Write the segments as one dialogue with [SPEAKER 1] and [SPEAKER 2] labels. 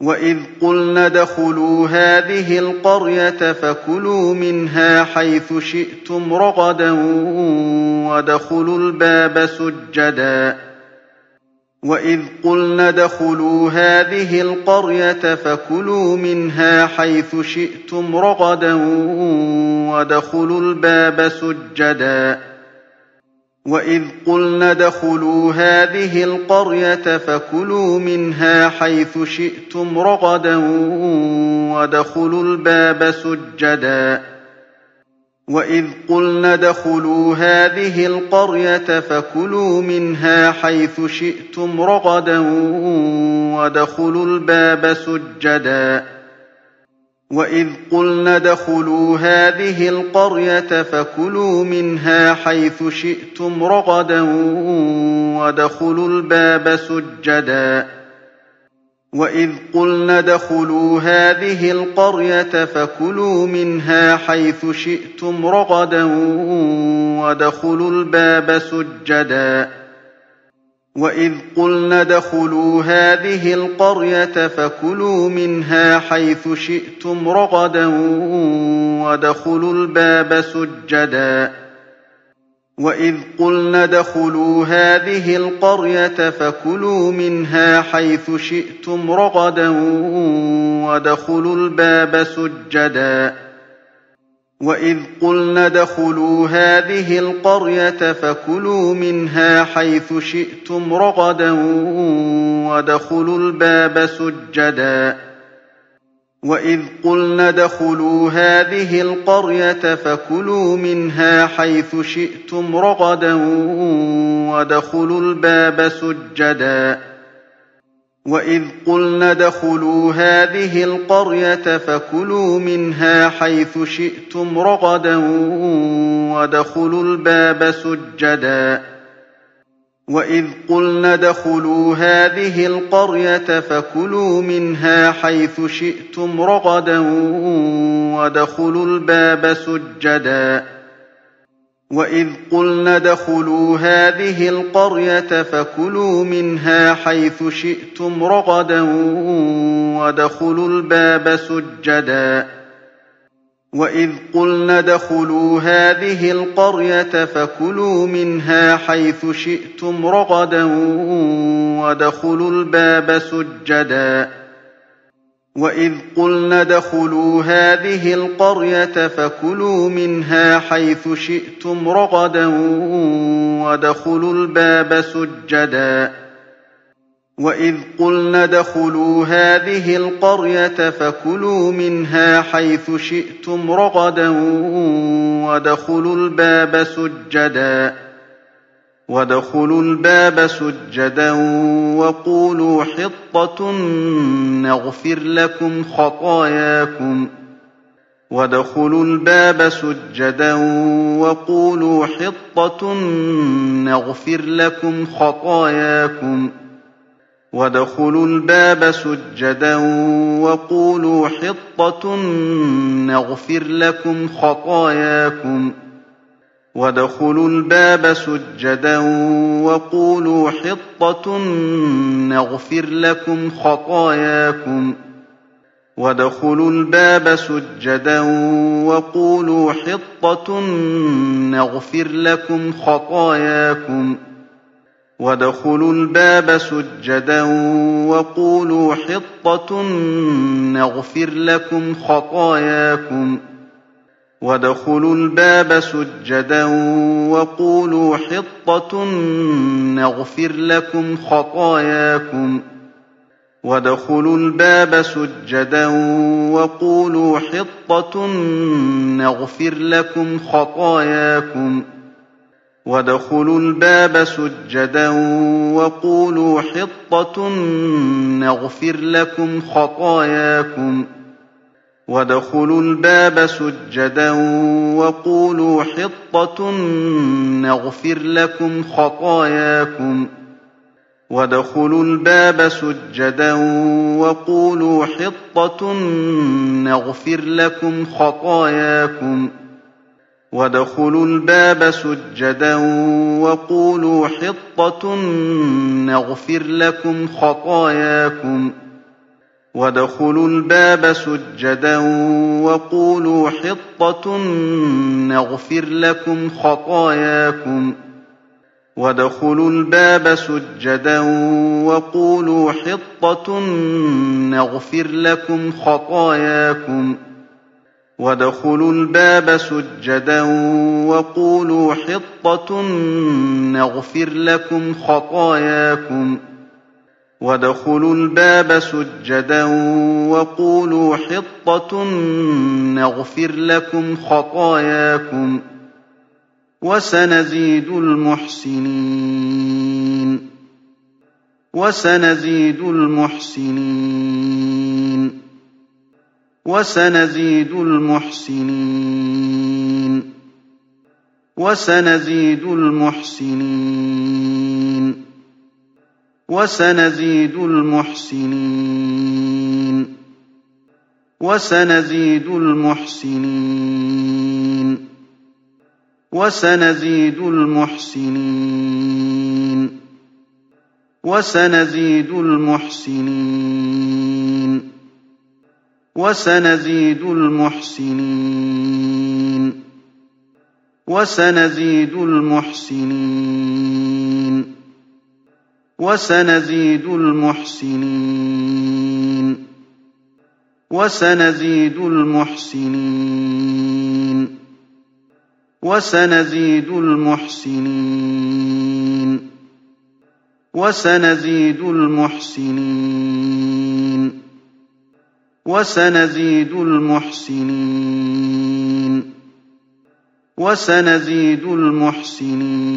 [SPEAKER 1] وَإِذْ قُلْنَا ادْخُلُوا هَٰذِهِ الْقَرْيَةَ فَكُلُوا مِنْهَا حَيْثُ شِئْتُمْ رَغَدًا وَادْخُلُوا الْبَابَ سُجَّدًا. وَإِذْ قُلْنَا هَٰذِهِ الْقَرْيَةَ فَكُلُوا مِنْهَا حَيْثُ شِئْتُمْ الْبَابَ سُجَّدًا. وَإِذْ قُلْنَا ادْخُلُوا هَٰذِهِ الْقَرْيَةَ فَكُلُوا مِنْهَا حَيْثُ شِئْتُمْ رَغَدًا وَادْخُلُوا الْبَابَ سُجَّدًا. وَإِذْ قُلْنَا هَٰذِهِ الْقَرْيَةَ فَكُلُوا مِنْهَا حَيْثُ شِئْتُمْ رَغَدًا الْبَابَ سُجَّدًا. وَإِذْ قُلْنَا ادْخُلُوا هَٰذِهِ الْقَرْيَةَ فَكُلُوا مِنْهَا حَيْثُ شِئْتُمْ رَغَدًا وَادْخُلُوا الْبَابَ سُجَّدًا. وَإِذْ قُلْنَا هَٰذِهِ الْقَرْيَةَ فَكُلُوا مِنْهَا حَيْثُ شِئْتُمْ الْبَابَ سُجَّدًا. وَإِذْ قُلْنَا ادْخُلُوا هَٰذِهِ الْقَرْيَةَ فَكُلُوا مِنْهَا حَيْثُ شِئْتُمْ رَغَدًا وَادْخُلُوا الْبَابَ سُجَّدًا. وَإِذْ قُلْنَا هَٰذِهِ الْقَرْيَةَ فَكُلُوا مِنْهَا حَيْثُ شِئْتُمْ رَغَدًا الْبَابَ سُجَّدًا. وَإِذْ قُلْنَا ادْخُلُوا هَٰذِهِ الْقَرْيَةَ فَكُلُوا مِنْهَا حَيْثُ شِئْتُمْ رَغَدًا وَادْخُلُوا الْبَابَ سُجَّدًا. وَإِذْ قُلْنَا هَٰذِهِ الْقَرْيَةَ فَكُلُوا مِنْهَا حَيْثُ شِئْتُمْ الْبَابَ سُجَّدًا. وَإِذْ قُلْنَا ادْخُلُوا هَٰذِهِ الْقَرْيَةَ فَكُلُوا مِنْهَا حَيْثُ شِئْتُمْ رَغَدًا وَادْخُلُوا الْبَابَ سُجَّدًا. وَإِذْ قُلْنَا هَٰذِهِ الْقَرْيَةَ فَكُلُوا مِنْهَا حَيْثُ شِئْتُمْ رَغَدًا الْبَابَ سُجَّدًا. وَإِذْ قُلْنَا ادْخُلُوا هَٰذِهِ الْقَرْيَةَ فَكُلُوا مِنْهَا حَيْثُ شِئْتُمْ رَغَدًا وَادْخُلُوا الْبَابَ سُجَّدًا. وَإِذْ قُلْنَا هَٰذِهِ الْقَرْيَةَ فَكُلُوا مِنْهَا حَيْثُ شِئْتُمْ الْبَابَ سُجَّدًا. وَإِذْ قُلْنَا ادْخُلُوا هَٰذِهِ الْقَرْيَةَ فَكُلُوا مِنْهَا حَيْثُ شِئْتُمْ رَغَدًا وَادْخُلُوا الْبَابَ سُجَّدًا. وَإِذْ قُلْنَا هَٰذِهِ الْقَرْيَةَ فَكُلُوا مِنْهَا حَيْثُ شِئْتُمْ رَغَدًا الْبَابَ سُجَّدًا. وَادْخُلُوا الْبَابَ سُجَّدًا وَقُولُوا حِطَّةٌ نَّغْفِرْ لَكُمْ خَطَايَاكُمْ. وَادْخُلُوا الْبَابَ سُجَّدًا وَقُولُوا حِطَّةٌ نَّغْفِرْ لَكُمْ خَطَايَاكُمْ. الْبَابَ سُجَّدًا وَقُولُوا حِطَّةٌ نَّغْفِرْ لَكُمْ خَطَايَاكُمْ. وَادْخُلُوا الْبَابَ سُجَّدًا وَقُولُوا حِطَّةٌ نَّغْفِرْ لَكُمْ خَطَايَاكُمْ. وَادْخُلُوا الْبَابَ سُجَّدًا وَقُولُوا حِطَّةٌ نَّغْفِرْ لَكُمْ خَطَايَاكُمْ. وَادْخُلُوا الْبَابَ سُجَّدًا وَقُولُوا حِطَّةٌ نَّغْفِرْ لَكُمْ خَطَايَاكُمْ. وَادْخُلُوا الْبَابَ سُجَّدًا وَقُولُوا حِطَّةٌ نَّغْفِرْ لَكُمْ خَطَايَاكُمْ وَادْخُلُوا الْبَابَ سُجَّدًا وَقُولُوا حِطَّةٌ نَّغْفِرْ لَكُمْ خَطَايَاكُمْ وَادْخُلُوا الْبَابَ سُجَّدًا وَقُولُوا حِطَّةٌ نَّغْفِرْ لَكُمْ خَطَايَاكُمْ وَادْخُلُوا الْبَابَ سُجَّدًا وَقُولُوا حِطَّةٌ نَّغْفِرْ لَكُمْ خَطَايَاكُمْ. وَادْخُلُوا الْبَابَ سُجَّدًا وَقُولُوا حِطَّةٌ نَّغْفِرْ لَكُمْ خَطَايَاكُمْ. وَادْخُلُوا الْبَابَ سُجَّدًا وَقُولُوا حِطَّةٌ نَّغْفِرْ لَكُمْ خَطَايَاكُمْ. وادخلوا الباب سجدا وقولوا حطة نغفر لكم خطاياكم. وادخلوا الباب سجدا وقولوا حطة نغفر لكم خطاياكم. وادخلوا الباب سجدا وقولوا حطة نغفر لكم خطاياكم. وادخلوا الباب سجدا وقولوا حطة نغفر لكم خطاياكم وسنزيد المحسنين وسنزيد المحسنين وسنزيد المحسنين وسنزيد المحسنين وسنزيد المحسنين. وسنزيد المحسنين. وسنزيد المحسنين. وسنزيد المحسنين. وسنزيد المحسنين. وسنزيد المحسنين. وسنزيد المحسنين. وسنزيد المحسنين. وسنزيد المحسنين. وسنزيد المحسنين. وسنزيد المحسنين. وسنزيد المحسنين.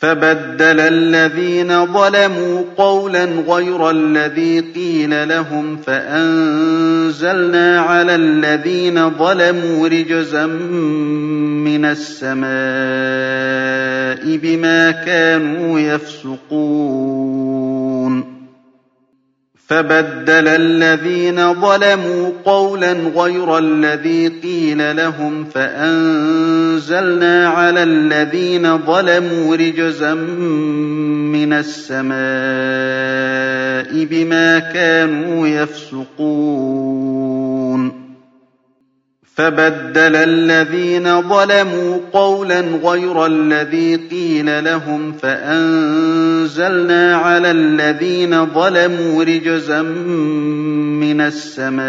[SPEAKER 1] فبدل الذين ظلموا قولا غير الذي قيل لهم فأنزلنا على الذين ظلموا رجزا من السماء بما كانوا يفسقون. فَبَدَّلَ الَّذِينَ ظَلَمُوا قَوْلًا غَيْرَ الَّذِي قِيلَ لَهُمْ فَأَنزَلْنَا عَلَى الَّذِينَ ظَلَمُوا رِجْزًا مِّنَ السَّمَاءِ بِمَا كَانُوا يَفْسُقُونَ. فَبَدَّلَ الَّذِينَ ظَلَمُوا قَوْلًا غَيْرَ الَّذِي قِيلَ لَهُمْ فَأَنزَلْنَا عَلَى الَّذِينَ ظَلَمُوا رِجْزًا مِّنَ السَّمَاءِ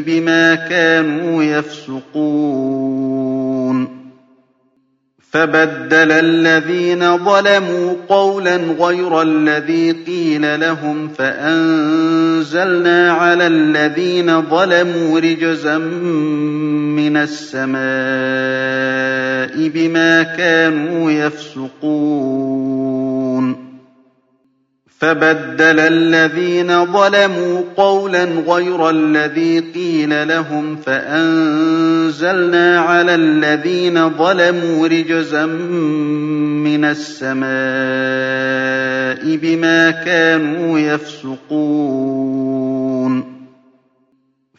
[SPEAKER 1] بِمَا كَانُوا يَفْسُقُونَ. فَبَدَّلَ الَّذِينَ ظَلَمُوا قَوْلًا غَيْرَ الَّذِي قِيلَ لَهُمْ فَأَنزَلْنَا عَلَى الَّذِينَ ظَلَمُوا رِجْزًا مِّنَ السَّمَاءِ بِمَا كَانُوا يَفْسُقُونَ. فَبَدَّلَ الَّذِينَ ظَلَمُوا قَوْلًا غَيْرَ الَّذِي قِيلَ لَهُمْ فَأَنزَلْنَا عَلَى الَّذِينَ ظَلَمُوا رِجْزًا مِّنَ السَّمَاءِ بِمَا كَانُوا يَفْسُقُونَ.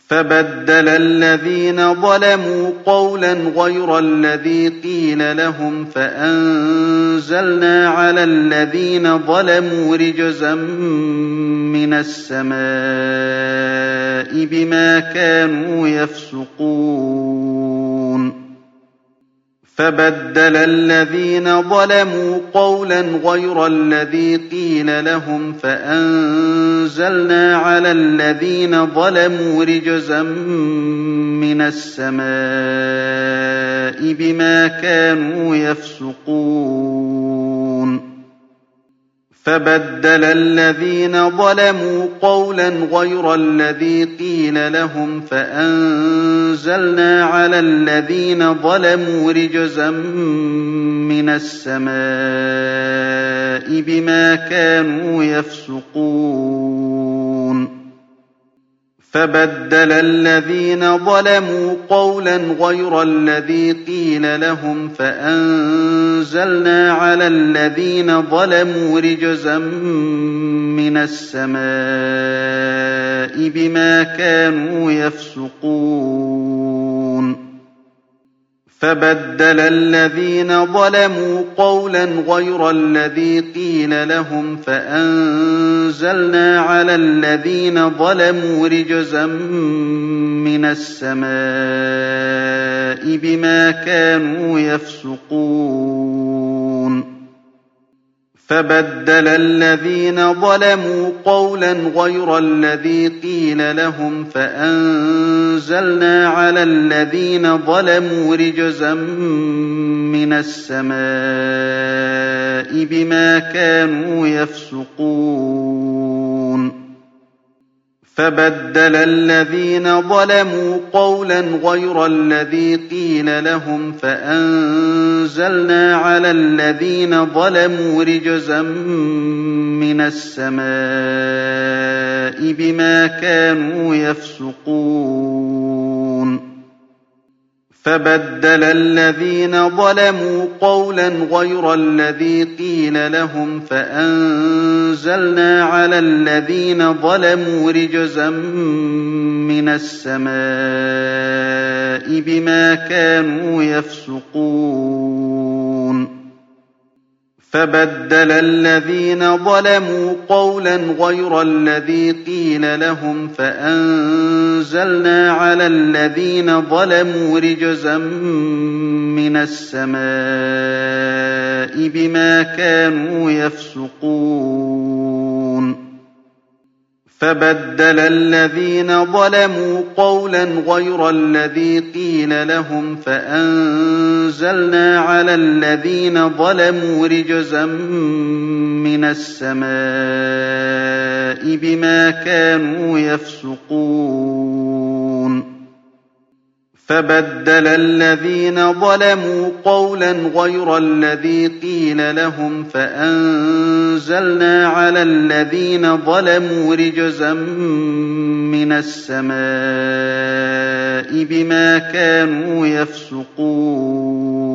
[SPEAKER 1] فَبَدَّلَ الَّذِينَ ظَلَمُوا قَوْلًا غَيْرَ الَّذِي قِيلَ لَهُمْ فَأَنزَلْنَا عَلَى الَّذِينَ ظَلَمُوا رِجْزًا مِّنَ السَّمَاءِ بِمَا كَانُوا يَفْسُقُونَ. فَبَدَّلَ الَّذِينَ ظَلَمُوا قَوْلًا غَيْرَ الَّذِي قِيلَ لَهُمْ فَأَنزَلْنَا عَلَى الَّذِينَ ظَلَمُوا رِجْزًا مِّنَ السَّمَاءِ بِمَا كَانُوا يَفْسُقُونَ. فَبَدَّلَ الَّذِينَ ظَلَمُوا قَوْلًا غَيْرَ الَّذِي قِيلَ لَهُمْ فَأَنزَلْنَا عَلَى الَّذِينَ ظَلَمُوا رِجْزًا مِّنَ السَّمَاءِ بِمَا كَانُوا يَفْسُقُونَ. فَبَدَّلَ الَّذِينَ ظَلَمُوا قَوْلًا غَيْرَ الَّذِي قِيلَ لَهُمْ فَأَنزَلْنَا عَلَى الَّذِينَ ظَلَمُوا رِجْزًا مِّنَ السَّمَاءِ بِمَا كَانُوا يَفْسُقُونَ. فَبَدَّلَ الَّذِينَ ظَلَمُوا قَوْلًا غَيْرَ الَّذِي قِيلَ لَهُمْ فَأَنزَلْنَا عَلَى الَّذِينَ ظَلَمُوا رِجْزًا مِّنَ السَّمَاءِ بِمَا كَانُوا يَفْسُقُونَ. فَبَدَّلَ الَّذِينَ ظَلَمُوا قَوْلًا غَيْرَ الَّذِي قِيلَ لَهُمْ فَأَنزَلْنَا عَلَى الَّذِينَ ظَلَمُوا رِجْزًا مِّنَ السَّمَاءِ بِمَا كَانُوا يَفْسُقُونَ. فَبَدَّلَ الَّذِينَ ظَلَمُوا قَوْلًا غَيْرَ الَّذِي قِيلَ لَهُمْ فَأَنزَلْنَا عَلَى الَّذِينَ ظَلَمُوا رِجْزًا مِّنَ السَّمَاءِ بِمَا كَانُوا يَفْسُقُونَ. فَبَدَّلَ الَّذِينَ ظَلَمُوا قَوْلًا غَيْرَ الَّذِي قِيلَ لَهُمْ فَأَنزَلْنَا عَلَى الَّذِينَ ظَلَمُوا رِجْزًا مِّنَ السَّمَاءِ بِمَا كَانُوا يَفْسُقُونَ. فَبَدَّلَ الَّذِينَ ظَلَمُوا قَوْلًا غَيْرَ الَّذِي قِيلَ لَهُمْ فَأَنزَلْنَا عَلَى الَّذِينَ ظَلَمُوا رِجْزًا مِّنَ السَّمَاءِ بِمَا كَانُوا يَفْسُقُونَ. فَبَدَّلَ الَّذِينَ ظَلَمُوا قَوْلًا غَيْرَ الَّذِي قِيلَ لَهُمْ فَأَنزَلْنَا عَلَى الَّذِينَ ظَلَمُوا رِجْزًا مِّنَ السَّمَاءِ بِمَا كَانُوا يَفْسُقُونَ. فَبَدَّلَ الَّذِينَ ظَلَمُوا قَوْلًا غَيْرَ الَّذِي قِيلَ لَهُمْ فَأَنزَلْنَا عَلَى الَّذِينَ ظَلَمُوا رِجْزًا مِّنَ السَّمَاءِ بِمَا كَانُوا يَفْسُقُونَ.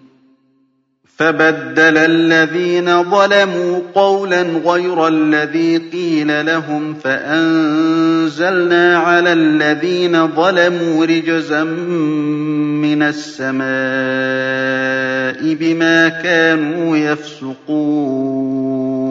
[SPEAKER 1] فَبَدَّلَ الَّذِينَ ظَلَمُوا قَوْلًا غَيْرَ الَّذِي قِيلَ لَهُمْ فَأَنزَلْنَا عَلَى الَّذِينَ ظَلَمُوا رِجْزًا مِّنَ السَّمَاءِ بِمَا كَانُوا يَفْسُقُونَ.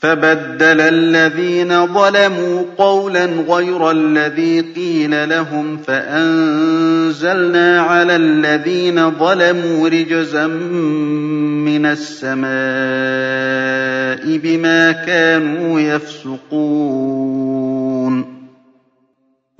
[SPEAKER 1] فَبَدَّلَ الَّذِينَ ظَلَمُوا قَوْلًا غَيْرَ الَّذِي قِيلَ لَهُمْ فَأَنزَلْنَا عَلَى الَّذِينَ ظَلَمُوا رِجْزًا مِّنَ السَّمَاءِ بِمَا كَانُوا يَفْسُقُونَ.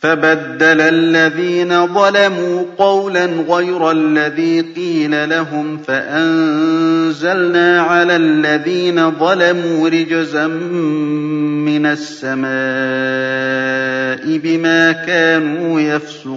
[SPEAKER 1] فَبَدَّلَ الَّذِينَ ظَلَمُوا قَوْلًا غَيْرَ الَّذِي قِيلَ لَهُمْ فَأَنزَلْنَا عَلَى الَّذِينَ ظَلَمُوا رِجْزًا مِّنَ السَّمَاءِ بِمَا كَانُوا يَفْسُقُونَ.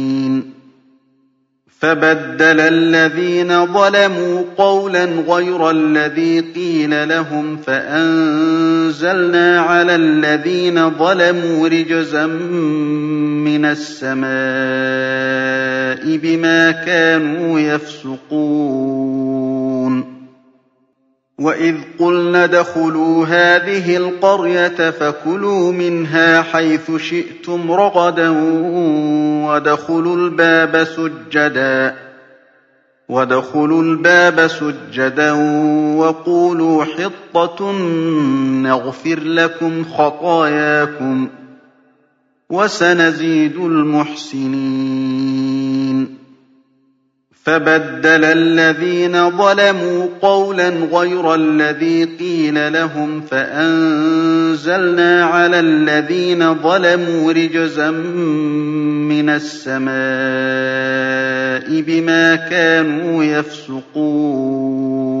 [SPEAKER 1] فَبَدَّلَ الَّذِينَ ظَلَمُوا قَوْلًا غَيْرَ الَّذِي قِيلَ لَهُمْ فَأَنزَلْنَا عَلَى الَّذِينَ ظَلَمُوا رِجْزًا مِّنَ السَّمَاءِ بِمَا كَانُوا يَفْسُقُونَ. وَإِذْ قُلْنَا ادْخُلُوا هَٰذِهِ الْقَرْيَةَ فَكُلُوا مِنْهَا حَيْثُ شِئْتُمْ رَغَدًا وَادْخُلُوا الْبَابَ سُجَّدًا وَقُولُوا حِطَّةٌ نَّغْفِرْ لَكُمْ خَطَايَاكُمْ ۚ وَسَنَزِيدُ الْمُحْسِنِينَ فَبَدَّلَ الَّذِينَ ظَلَمُوا قَوْلًا غَيْرَ الَّذِي قِيلَ لَهُمْ فَأَنزَلْنَا عَلَى الَّذِينَ ظَلَمُوا رِجْزًا مِّنَ السَّمَاءِ بِمَا كَانُوا يَفْسُقُونَ.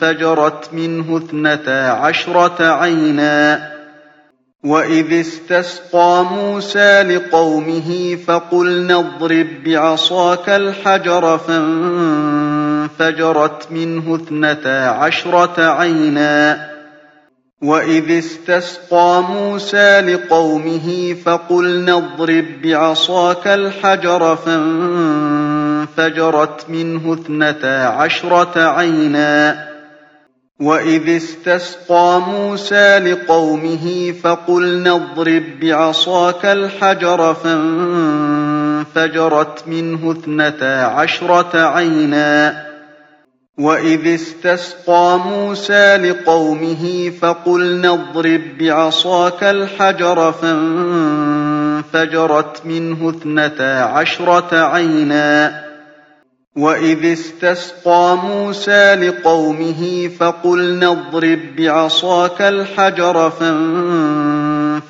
[SPEAKER 1] فَانفَجَرَتْ مِنْهُ اثْنَتَا عَشْرَةَ عَيْنًا ۖ. وَإِذِ اسْتَسْقَىٰ مُوسَىٰ لِقَوْمِهِ فَقُلْنَا اضْرِب بِّعَصَاكَ الْحَجَرَ فَانفَجَرَتْ مِنْهُ اثْنَتَا عَشْرَةَ عَيْنًا. وَإِذِ اسْتَسْقَىٰ مُوسَىٰ لِقَوْمِهِ فَقُلْنَا اضْرِب بِّعَصَاكَ الْحَجَرَ فَانفَجَرَتْ مِنْهُ اثْنَتَا عَشْرَةَ عَيْنًا ۖ. وَإِذِ اسْتَسْقَىٰ مُوسَىٰ لِقَوْمِهِ فَقُلْنَا اضْرِب بِّعَصَاكَ الْحَجَرَ فَانفَجَرَتْ مِنْهُ اثْنَتَا عَشْرَةَ عَيْنًا وَإِذِ اسْتَسْقَىٰ مُوسَىٰ لِقَوْمِهِ فَقُلْنَا اضْرِب بِّعَصَاكَ الْحَجَرَ فَانفَجَرَتْ مِنْهُ اثْنَتَا عَشْرَةَ عَيْنًا ۖ وَإِذِ اسْتَسْقَىٰ مُوسَىٰ لِقَوْمِهِ فَقُلْنَا اضْرِب بِّعَصَاكَ الْحَجَرَ فَانفَجَرَتْ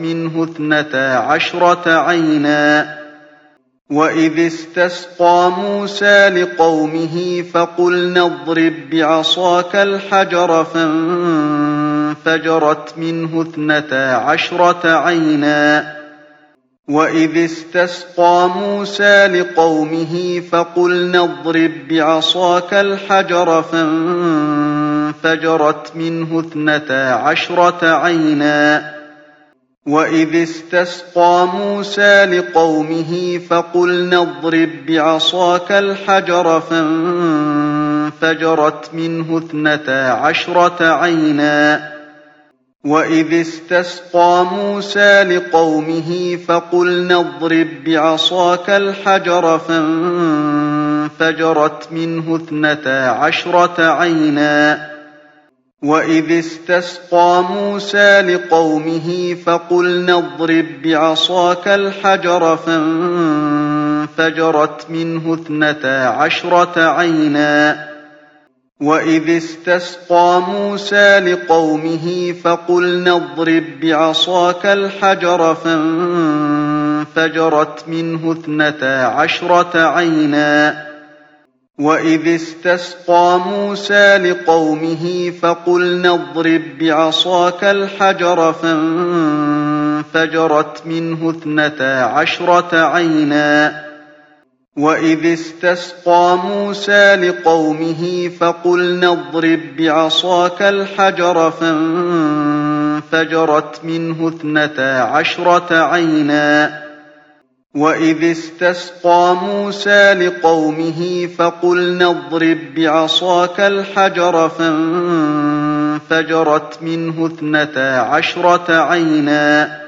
[SPEAKER 1] مِنْهُ اثْنَتَا عَشْرَةَ عَيْنًا وَإِذِ اسْتَسْقَىٰ مُوسَىٰ لِقَوْمِهِ فَقُلْنَا اضْرِب بِّعَصَاكَ الْحَجَرَ فَانفَجَرَتْ مِنْهُ اثْنَتَا عَشْرَةَ عَيْنًا ۖ وَإِذِ اسْتَسْقَىٰ مُوسَىٰ لِقَوْمِهِ فَقُلْنَا اضْرِب بِّعَصَاكَ الْحَجَرَ فَانفَجَرَتْ مِنْهُ اثْنَتَا عَشْرَةَ عَيْنًا وَإِذِ اسْتَسْقَىٰ مُوسَىٰ لِقَوْمِهِ فَقُلْنَا اضْرِب بِّعَصَاكَ الْحَجَرَ فَانفَجَرَتْ مِنْهُ اثْنَتَا عَشْرَةَ عَيْنًا ۖ وَإِذِ اسْتَسْقَىٰ مُوسَىٰ لِقَوْمِهِ فَقُلْنَا اضْرِب بِّعَصَاكَ الْحَجَرَ فَانفَجَرَتْ مِنْهُ اثْنَتَا عَشْرَةَ عَيْنًا وَإِذِ اسْتَسْقَىٰ مُوسَىٰ لِقَوْمِهِ فَقُلْنَا اضْرِب بِّعَصَاكَ الْحَجَرَ فَانفَجَرَتْ مِنْهُ اثْنَتَا عَشْرَةَ عَيْنًا ۖ وَإِذِ اسْتَسْقَىٰ مُوسَىٰ لِقَوْمِهِ فَقُلْنَا اضْرِب بِّعَصَاكَ الْحَجَرَ فَانفَجَرَتْ مِنْهُ اثْنَتَا عَشْرَةَ عَيْنًا وَإِذِ اسْتَسْقَىٰ مُوسَىٰ لِقَوْمِهِ فَقُلْنَا اضْرِب بِّعَصَاكَ الْحَجَرَ فَانفَجَرَتْ مِنْهُ اثْنَتَا عَشْرَةَ عَيْنًا ۖ وَإِذِ اسْتَسْقَىٰ مُوسَىٰ لِقَوْمِهِ فَقُلْنَا اضْرِب بِّعَصَاكَ الْحَجَرَ فَانفَجَرَتْ مِنْهُ اثْنَتَا عَشْرَةَ عَيْنًا وَإِذِ اسْتَسْقَىٰ مُوسَىٰ لِقَوْمِهِ فَقُلْنَا اضْرِب بِّعَصَاكَ الْحَجَرَ فَانفَجَرَتْ مِنْهُ اثْنَتَا عَشْرَةَ عَيْنًا ۖ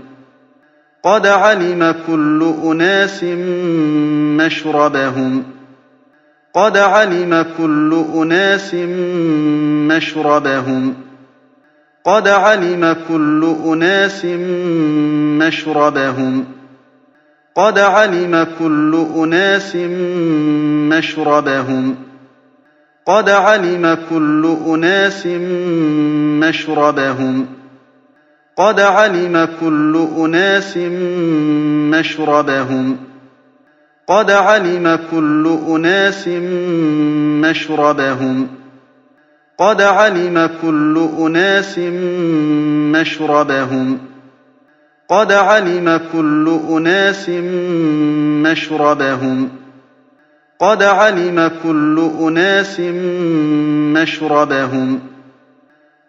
[SPEAKER 1] قَدْ عَلِمَ كُلُّ أُنَاسٍ مَّشْرَبَهُمْ قَدْ عَلِمَ كُلُّ أُنَاسٍ مَّشْرَبَهُمْ قَدْ عَلِمَ كُلُّ أُنَاسٍ مَّشْرَبَهُمْ قَدْ عَلِمَ كُلُّ أُنَاسٍ مَّشْرَبَهُمْ قَدْ عَلِمَ كُلُّ أُنَاسٍ مَّشْرَبَهُمْ قَدْ عَلِمَ كُلُّ أُنَاسٍ مَّشْرَبَهُمْ قَدْ عَلِمَ كُلُّ أُنَاسٍ مَّشْرَبَهُمْ قَدْ عَلِمَ كُلُّ أُنَاسٍ مَّشْرَبَهُمْ قَدْ عَلِمَ كُلُّ أُنَاسٍ مَّشْرَبَهُمْ قَدْ عَلِمَ كُلُّ أُنَاسٍ مَّشْرَبَهُمْ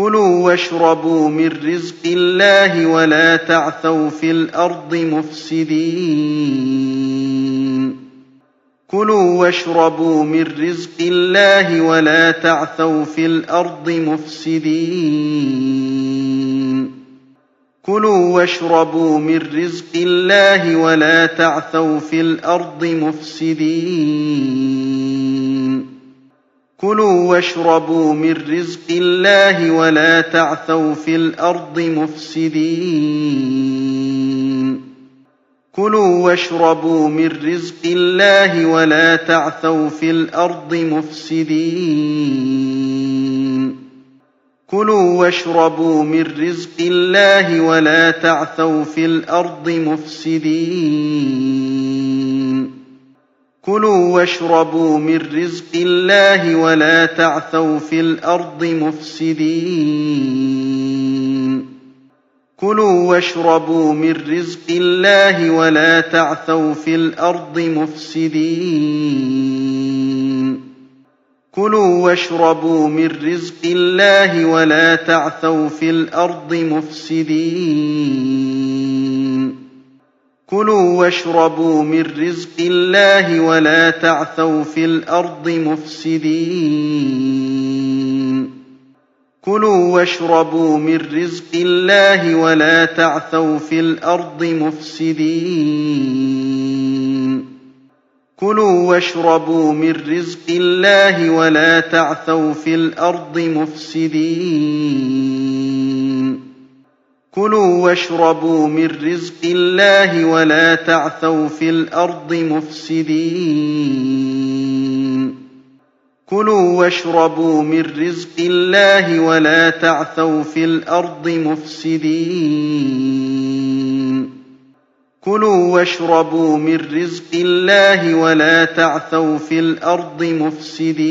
[SPEAKER 1] كُلُوا وَاشْرَبُوا مِن رِّزْقِ اللَّهِ وَلَا تَعْثَوْا فِي الْأَرْضِ مُفْسِدِينَ. كُلُوا وَاشْرَبُوا مِن رِّزْقِ اللَّهِ وَلَا تَعْثَوْا فِي الْأَرْضِ مُفْسِدِينَ. كُلُوا وَاشْرَبُوا مِن رِّزْقِ اللَّهِ وَلَا تَعْثَوْا فِي الْأَرْضِ مُفْسِدِينَ. كُلُوا وَاشْرَبُوا مِن رِّزْقِ اللَّهِ وَلَا تَعْثَوْا فِي الْأَرْضِ مُفْسِدِينَ كُلُوا وَاشْرَبُوا مِن رِّزْقِ اللَّهِ وَلَا تَعْثَوْا فِي الْأَرْضِ مُفْسِدِينَ كُلُوا وَاشْرَبُوا مِن رِّزْقِ اللَّهِ وَلَا تَعْثَوْا فِي الْأَرْضِ مُفْسِدِينَ كُلُوا وَاشْرَبُوا مِن رِّزْقِ اللَّهِ وَلَا تَعْثَوْا فِي الْأَرْضِ مُفْسِدِينَ. كُلُوا وَاشْرَبُوا مِن رِّزْقِ اللَّهِ وَلَا تَعْثَوْا فِي الْأَرْضِ مُفْسِدِينَ. كُلُوا وَاشْرَبُوا مِن رِّزْقِ اللَّهِ وَلَا تَعْثَوْا فِي الْأَرْضِ مُفْسِدِينَ. كُلُوا وَاشْرَبُوا مِن رِّزْقِ اللَّهِ وَلَا تَعْثَوْا فِي الْأَرْضِ مُفْسِدِينَ. كُلُوا وَاشْرَبُوا مِن رِّزْقِ اللَّهِ وَلَا تَعْثَوْا فِي الْأَرْضِ مُفْسِدِينَ. كُلُوا وَاشْرَبُوا مِن رِّزْقِ اللَّهِ وَلَا تَعْثَوْا فِي الْأَرْضِ مُفْسِدِينَ. كُلُوا وَاشْرَبُوا مِن رِّزْقِ اللَّهِ وَلَا تَعْثَوْا فِي الْأَرْضِ مُفْسِدِينَ. كُلُوا وَاشْرَبُوا مِن رِّزْقِ اللَّهِ وَلَا تَعْثَوْا فِي الْأَرْضِ مُفْسِدِينَ. كُلُوا وَاشْرَبُوا مِن رِّزْقِ اللَّهِ وَلَا تَعْثَوْا فِي الْأَرْضِ مُفْسِدِينَ.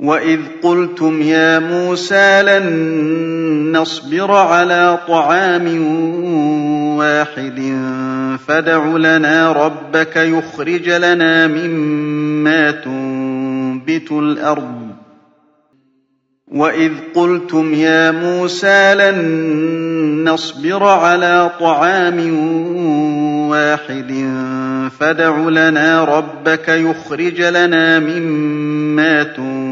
[SPEAKER 1] وَإِذْ قُلْتُمْ يَا مُوسَىٰ لَن نَّصْبِرَ عَلَىٰ طَعَامٍ وَاحِدٍ فَادْعُ لَنَا رَبَّكَ يُخْرِجْ لَنَا مِمَّا تُنبِتُ الْأَرْضُ. وَإِذْ قُلْتُمْ يَا مُوسَىٰ لَن نَّصْبِرَ عَلَىٰ طَعَامٍ وَاحِدٍ فَادْعُ لَنَا رَبَّكَ يُخْرِجْ لَنَا مِمَّا تُنبِتُ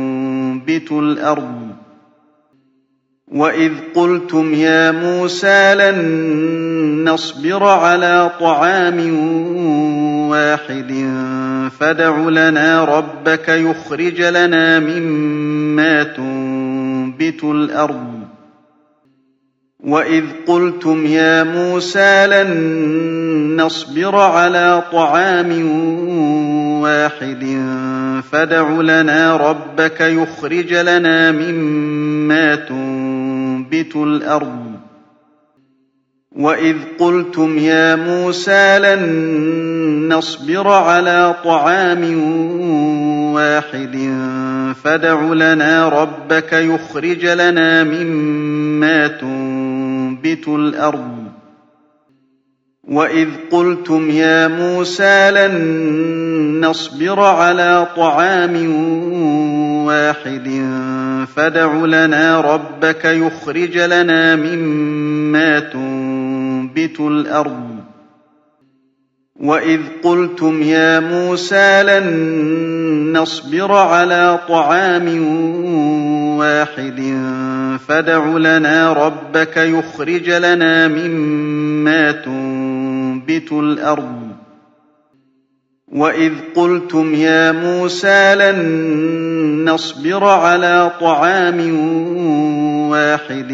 [SPEAKER 1] الْأَرْضُ. وَإِذْ قُلْتُمْ يَا مُوسَىٰ لَن نَّصْبِرَ عَلَىٰ طَعَامٍ وَاحِدٍ فَادْعُ لَنَا رَبَّكَ يُخْرِجْ لَنَا مِمَّا تُنبِتُ الْأَرْضُ. وَإِذْ قُلْتُمْ يَا مُوسَىٰ لَن نَّصْبِرَ عَلَىٰ طَعَامٍ وَاحِدٍ فَادْعُ لَنَا رَبَّكَ يُخْرِجْ لَنَا مِمَّا تُنبِتُ الْأَرْضُ. وَإِذْ قُلْتُمْ يَا مُوسَىٰ لَن نَّصْبِرَ عَلَىٰ طَعَامٍ وَاحِدٍ فَادْعُ لَنَا رَبَّكَ يُخْرِجْ لَنَا مِمَّا تُنبِتُ الْأَرْضُ. وَإِذْ قُلْتُمْ يَا مُوسَىٰ لَن نَّصْبِرَ عَلَىٰ طَعَامٍ وَاحِدٍ فَادْعُ لَنَا رَبَّكَ يُخْرِجْ لَنَا مِمَّا تُنبِتُ الْأَرْضُ. وَإِذْ قُلْتُمْ يَا مُوسَىٰ لَن نَّصْبِرَ عَلَىٰ طَعَامٍ وَاحِدٍ فَادْعُ لَنَا رَبَّكَ يُخْرِجْ لَنَا مِمَّا تُنبِتُ الْأَرْضُ. وَإِذْ قُلْتُمْ يَا مُوسَىٰ لَن نَّصْبِرَ عَلَىٰ طَعَامٍ وَاحِدٍ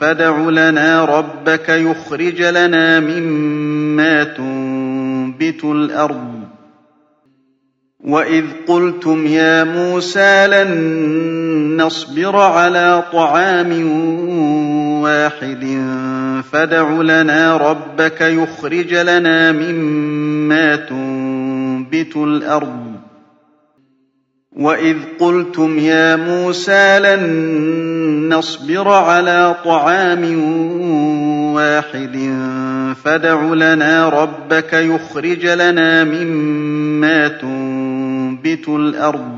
[SPEAKER 1] فَادْعُ لَنَا رَبَّكَ يُخْرِجْ لَنَا مِمَّا تُنبِتُ الْأَرْضُ. وَإِذْ قُلْتُمْ يَا مُوسَىٰ لَن نَّصْبِرَ عَلَىٰ طَعَامٍ وَاحِدٍ فَادْعُ لَنَا رَبَّكَ يُخْرِجْ لَنَا مِمَّا تُنبِتُ الْأَرْضُ. وَإِذْ قُلْتُمْ يَا مُوسَىٰ لَن نَّصْبِرَ عَلَىٰ طَعَامٍ وَاحِدٍ فَادْعُ لَنَا رَبَّكَ يُخْرِجْ لَنَا مِمَّا تُنبِتُ الْأَرْضُ.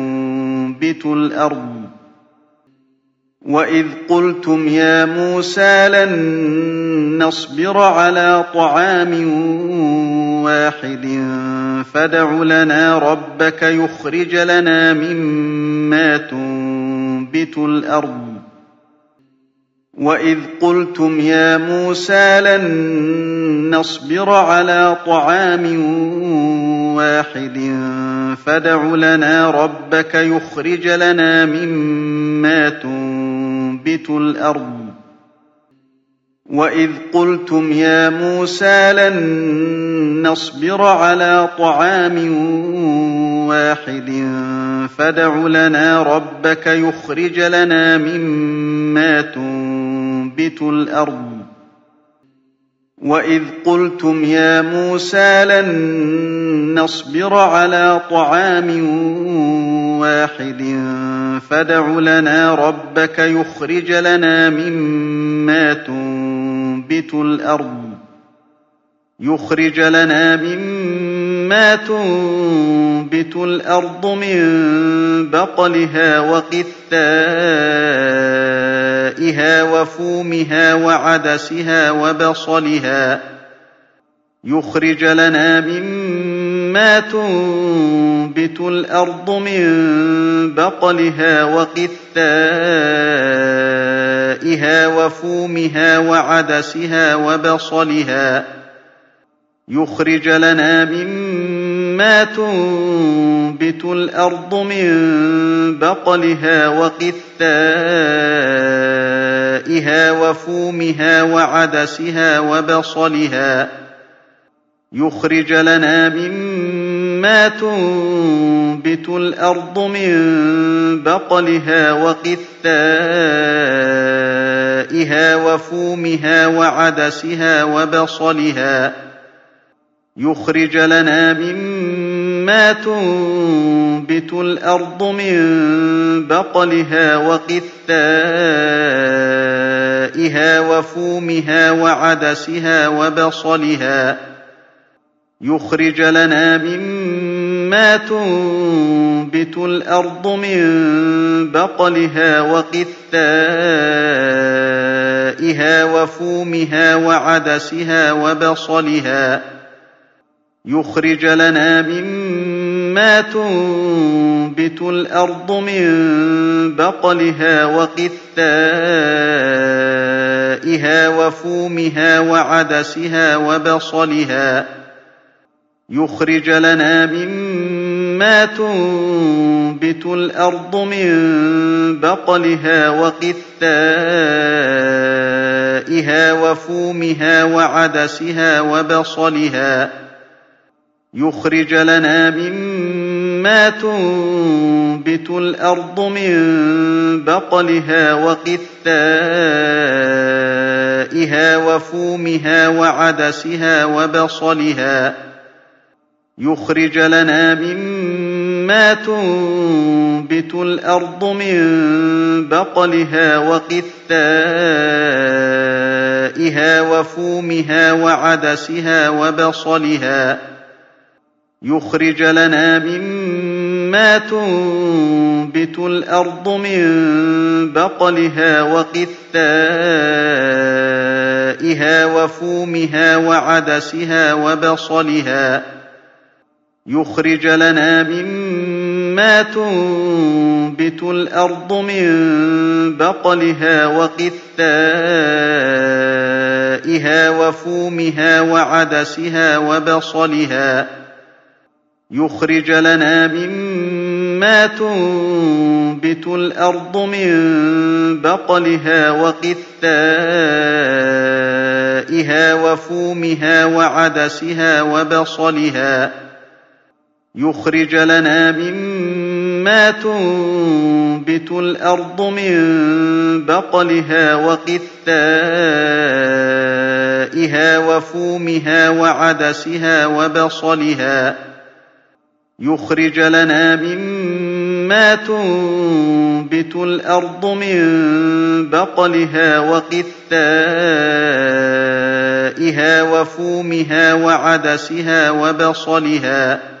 [SPEAKER 1] الْأَرْضُ. وَإِذْ قُلْتُمْ يَا مُوسَىٰ لَن نَّصْبِرَ عَلَىٰ طَعَامٍ وَاحِدٍ فَادْعُ لَنَا رَبَّكَ يُخْرِجْ لَنَا مِمَّا تُنبِتُ الْأَرْضُ. وَإِذْ قُلْتُمْ يَا مُوسَىٰ لَن نَّصْبِرَ عَلَىٰ طَعَامٍ وَاحِدٍ فَادْعُ لَنَا رَبَّكَ يُخْرِجْ لَنَا مِمَّا تُنبِتُ الْأَرْضُ. وَإِذْ قُلْتُمْ يَا مُوسَىٰ لَن نَّصْبِرَ عَلَىٰ طَعَامٍ وَاحِدٍ فَادْعُ لَنَا رَبَّكَ يُخْرِجْ لَنَا مِمَّا تُنبِتُ الْأَرْضُ. وَإِذْ قُلْتُمْ يَا مُوسَىٰ لَن نَّصْبِرَ عَلَىٰ طَعَامٍ وَاحِدٍ فَادْعُ لَنَا رَبَّكَ يُخْرِجْ لَنَا مِمَّا تُنبِتُ الْأَرْضُ يُخْرِجْ لَنَا مِمَّا تُنبِتُ الْأَرْضُ مِن بَقْلِهَا وَقِثَّائِهَا وَفُومِهَا وَعَدَسِهَا وَبَصَلِهَا يُخْرِجْ لَنَا مِمَّا تُنبِتُ الْأَرْضُ مِن بَقْلِهَا وَقِثَّائِهَا وَفُومِهَا وَعَدَسِهَا وَبَصَلِهَا يُخْرِجْ لَنَا مِمَّا تُنبِتُ الْأَرْضُ مِن بَقْلِهَا وَقِثَّائِهَا وَفُومِهَا وَعَدَسِهَا وَبَصَلِهَا يُخْرِجْ لَنَا مِمَّا مَّا تُنبِتُ الْأَرْضُ مِن بَقْلِهَا وَقِثَّائِهَا وَفُومِهَا وَعَدَسِهَا وَبَصَلِهَا. يُخْرِجَ لَنَا مِمَّا تُنبِتُ الْأَرْضُ مِن بَقْلِهَا وَقِثَّائِهَا وَفُومِهَا وَعَدَسِهَا وَبَصَلِهَا. يُخْرِجَ لَنَا مِمَّا تُنبِتُ الْأَرْضُ مِن بَقْلِهَا وَقِثَّائِهَا وَفُومِهَا وَعَدَسِهَا وَبَصَلِهَا. يُخْرِجَ لَنَا مِمَّا تُنبِتُ الْأَرْضُ مِن بَقْلِهَا وَقِثَّائِهَا وَفُومِهَا وَعَدَسِهَا وَبَصَلِهَا. يُخْرِجَ لَنَا مِمَّا تُنبِتُ الْأَرْضُ مِن بَقْلِهَا وَقِثَّائِهَا وَفُومِهَا وَعَدَسِهَا وَبَصَلِهَا. يُخْرِجَ لَنَا مِمَّا تُنبِتُ الْأَرْضُ مِن بَقْلِهَا وَقِثَّائِهَا وَفُومِهَا وَعَدَسِهَا وَبَصَلِهَا. يُخْرِجَ لَنَا مِمَّا تُنبِتُ الْأَرْضُ مِن بَقْلِهَا وَقِثَّائِهَا وَفُومِهَا وَعَدَسِهَا وَبَصَلِهَا يُخْرِجَ لَنَا مِمَّا تُنبِتُ الْأَرْضُ مِن بَقْلِهَا وَقِثَّائِهَا وَفُومِهَا وَعَدَسِهَا وَبَصَلِهَا يُخْرِجَ لَنَا مِمَّا تُنبِتُ الْأَرْضُ مِن بَقْلِهَا وَقِثَّائِهَا وَفُومِهَا وَعَدَسِهَا وَبَصَلِهَا يُخْرِجَ لَنَا مِمَّا تُنبِتُ الْأَرْضُ مِن بَقْلِهَا وَقِثَّائِهَا وَفُومِهَا وَعَدَسِهَا وَبَصَلِهَا يُخْرِجَ لَنَا مِمَّا تُنبِتُ الْأَرْضُ مِن بَقْلِهَا وَقِثَّائِهَا وَفُومِهَا وَعَدَسِهَا وَبَصَلِهَا يُخْرِجَ لَنَا مِمَّا تُنبِتُ الْأَرْضُ مِن بَقْلِهَا وَقِثَّائِهَا وَفُومِهَا وَعَدَسِهَا وَبَصَلِهَا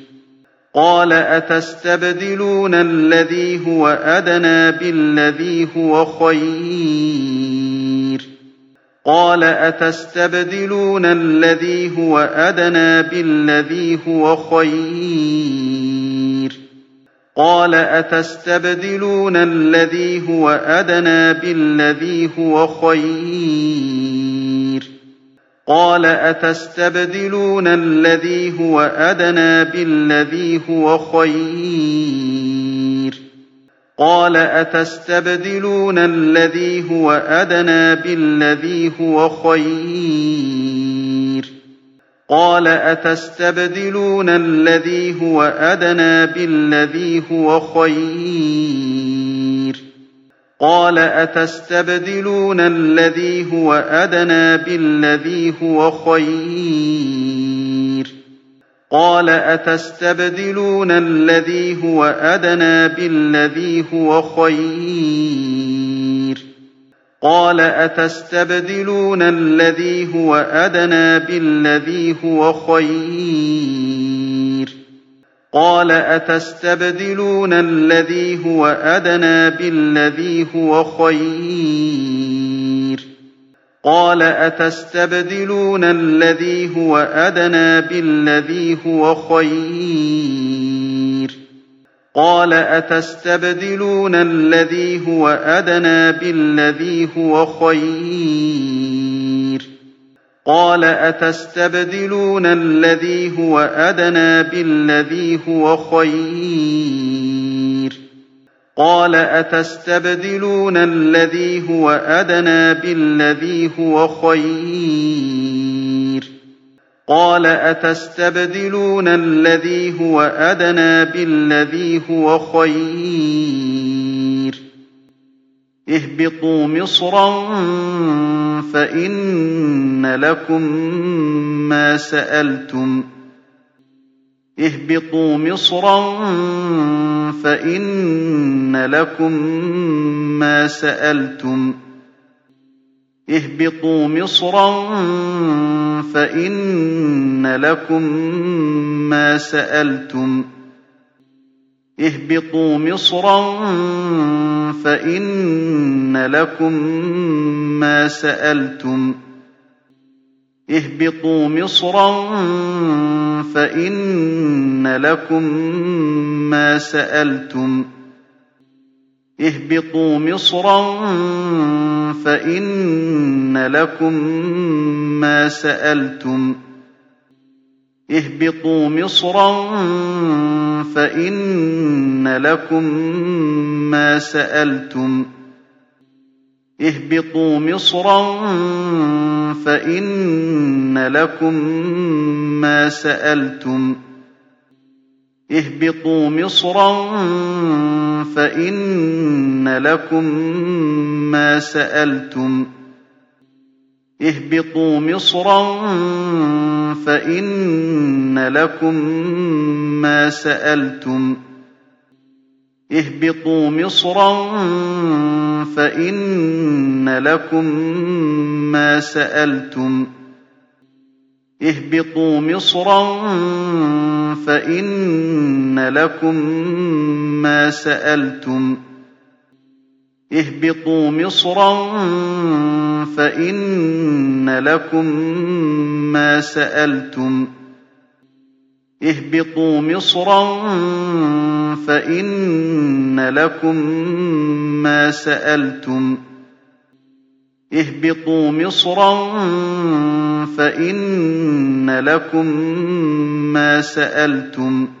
[SPEAKER 1] قَالَ أَتَسْتَبْدِلُونَ الَّذِي هُوَ أَدْنَىٰ بِالَّذِي هُوَ خَيْرٌ؟ قَالَ أَتَسْتَبْدِلُونَ الَّذِي هُوَ أَدْنَىٰ بِالَّذِي هُوَ خَيْرٌ؟ قَالَ أَتَسْتَبْدِلُونَ الَّذِي هُوَ أَدْنَىٰ بِالَّذِي هُوَ خَيْرٌ؟ قَالَ أَتَسْتَبْدِلُونَ الَّذِي هُوَ أَدْنَىٰ بِالَّذِي هُوَ خَيْرٌ؟ قَالَ أَتَسْتَبْدِلُونَ الَّذِي هُوَ أَدْنَىٰ بِالَّذِي هُوَ خَيْرٌ؟ قَالَ أَتَسْتَبْدِلُونَ الَّذِي هُوَ أَدْنَىٰ بِالَّذِي هُوَ خَيْرٌ؟ قَالَ أَتَسْتَبْدِلُونَ الَّذِي هُوَ أَدْنَىٰ بِالَّذِي هُوَ خَيْرٌ؟ قَالَ أَتَسْتَبْدِلُونَ الَّذِي هُوَ أَدْنَىٰ بِالَّذِي هُوَ خَيْرٌ؟ قَالَ أَتَسْتَبْدِلُونَ الَّذِي هُوَ أَدْنَىٰ بِالَّذِي هُوَ خَيْرٌ؟ قَالَ أَتَسْتَبْدِلُونَ الَّذِي هُوَ أَدْنَىٰ بِالَّذِي هُوَ خَيْرٌ؟ قَالَ أَتَسْتَبْدِلُونَ الَّذِي هُوَ أَدْنَىٰ بِالَّذِي هُوَ خَيْرٌ؟ قَالَ أَتَسْتَبْدِلُونَ الَّذِي هُوَ أَدْنَىٰ بِالَّذِي هُوَ خَيْرٌ ۚ؟ قَالَ أَتَسْتَبْدِلُونَ الَّذِي هُوَ أَدْنَىٰ بِالَّذِي هُوَ خَيْرٌ ۚ؟ قَالَ أَتَسْتَبْدِلُونَ الَّذِي هُوَ أَدْنَىٰ بِالَّذِي هُوَ خَيْرٌ ۚ؟ قَالَ أَتَسْتَبْدِلُونَ الَّذِي هُوَ أَدْنَىٰ بِالَّذِي هُوَ خَيْرٌ ۚ؟ اهْبِطُوا مِصْرًا فَإِنَّ لَكُم مَّا سَأَلْتُمْ ۗ. اهْبِطُوا مِصْرًا فَإِنَّ لَكُم مَّا سَأَلْتُمْ ۗ. اهْبِطُوا مِصْرًا فَإِنَّ لَكُم مَّا سَأَلْتُمْ ۗ. اهْبِطُوا مِصْرًا فَإِنَّ لَكُم مَّا سَأَلْتُمْ ۗ. اهْبِطُوا مِصْرًا فَإِنَّ لَكُم مَّا سَأَلْتُمْ ۗ. اهْبِطُوا مِصْرًا فَإِنَّ لَكُم مَّا سَأَلْتُمْ ۗ. اهْبِطُوا مِصْرًا فَإِنَّ لَكُم مَّا سَأَلْتُمْ ۗ. اهْبِطُوا مِصْرًا فَإِنَّ لَكُم مَّا سَأَلْتُمْ ۗ. اهْبِطُوا مِصْرًا فَإِنَّ لَكُم مَّا سَأَلْتُمْ ۗ. اهْبِطُوا مِصْرًا فَإِنَّ لَكُم مَّا سَأَلْتُمْ ۗ. اهْبِطُوا مِصْرًا فَإِنَّ لَكُم مَّا سَأَلْتُمْ ۗ. اهْبِطُوا مِصْرًا فَإِنَّ لَكُم مَّا سَأَلْتُمْ ۗ. اهْبِطُوا مِصْرًا فَإِنَّ لَكُم مَّا سَأَلْتُمْ ۗ. اهْبِطُوا مِصْرًا فَإِنَّ لَكُم مَّا سَأَلْتُمْ ۗ. اهْبِطُوا مِصْرًا فَإِنَّ لَكُم مَّا سَأَلْتُمْ ۗ.